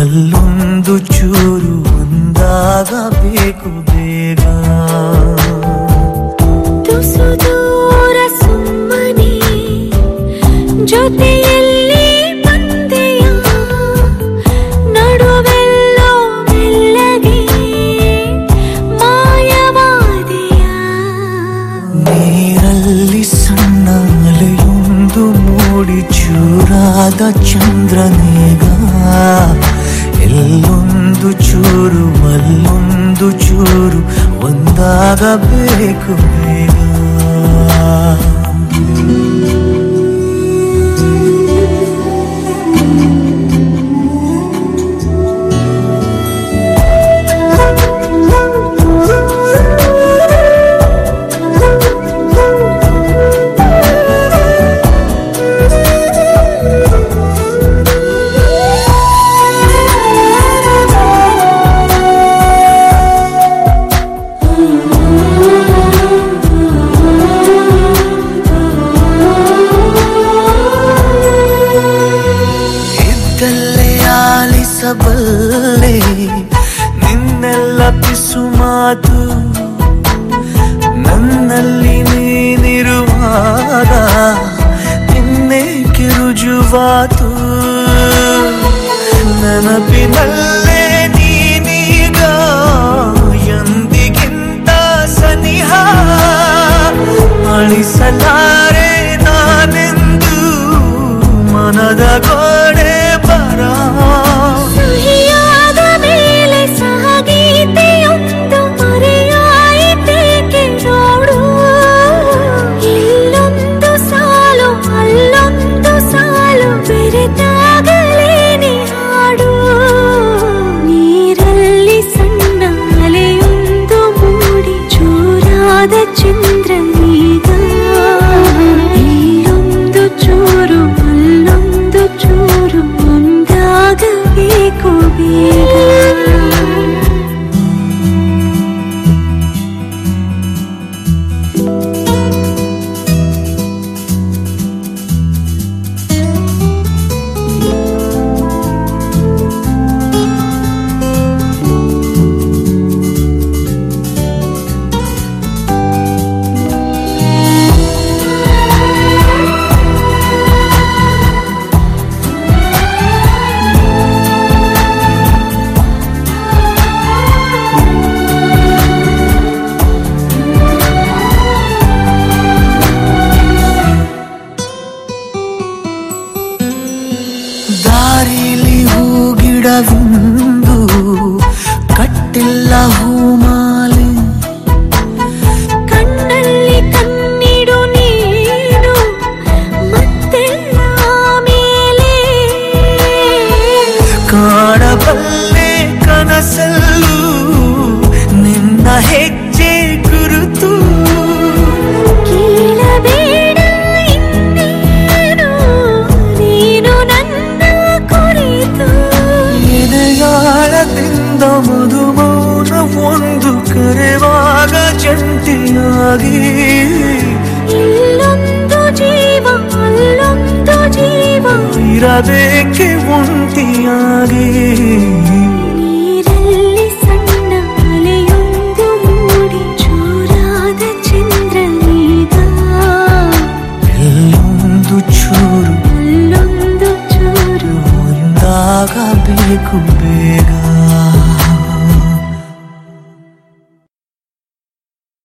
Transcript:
ಅಲ್ಲೊಂದು ಚೂರು ಒಂದಾಗಬೇಕು ಬೇಗ. ತುಸು ದೂರ ಸುಮ್ಮನೆ ಜೊತೆಯಲ್ಲಿ ಬಂದೆಯ ನಡುವೆಲ್ಲೋ ಮೆಲ್ಲಗೆ ಮಾಯವಾದೆಯ. ನೀರಲ್ಲಿ ಸಣ್ಣ ಅಲೆಯೊಂದು ಮೂಡಿ ಚೂರಾದ ಚಂದ್ರನೇಗ. ಎಲ್ಲೊಂದು ಚೂರು ಅಲ್ಲೊಂದು ಚೂರು ಒಂದಾಗಬೇಕು ಬೇಗ. ಮಾತು ನನ್ನಲ್ಲಿ ನೀನಿರುವಾಗ ನಿನ್ನೆ ಕಿರುಜುವಾತು. ನೆನಪಿನಲ್ಲೇ ನೀನೀಗ ಎಂದಿಗಿಂತ ಸನಿಹ ಅಳಿಸಲಾರೆ ದಾರಿಲಿ ಹೂಗಿಡವಿಂದು ಕಟ್ಟಿಲ್ಲ ಹೂಮಾಲೆ. ಕಣ್ಣಲ್ಲಿ ಕಣ್ಣಿಡು ನೀನು ಮತ್ತೆ ಮೇಲೆ. ಕಾಣಬಲ್ಲೆ ಕನಸಲ್ಲೂ ಒಂದವದು ಮೌನ ಒಂದು ಕರೆವಾಗ ಜಂಟಿಯಾಗಿ ಇಲ್ಲೊಂದು ಜೀವ ಅಲ್ಲೊಂದು ಜೀವ ಇರಬೇಕೆ ಒಂಟಿಯಾಗಿ ಬೇಕು ಬೇಗ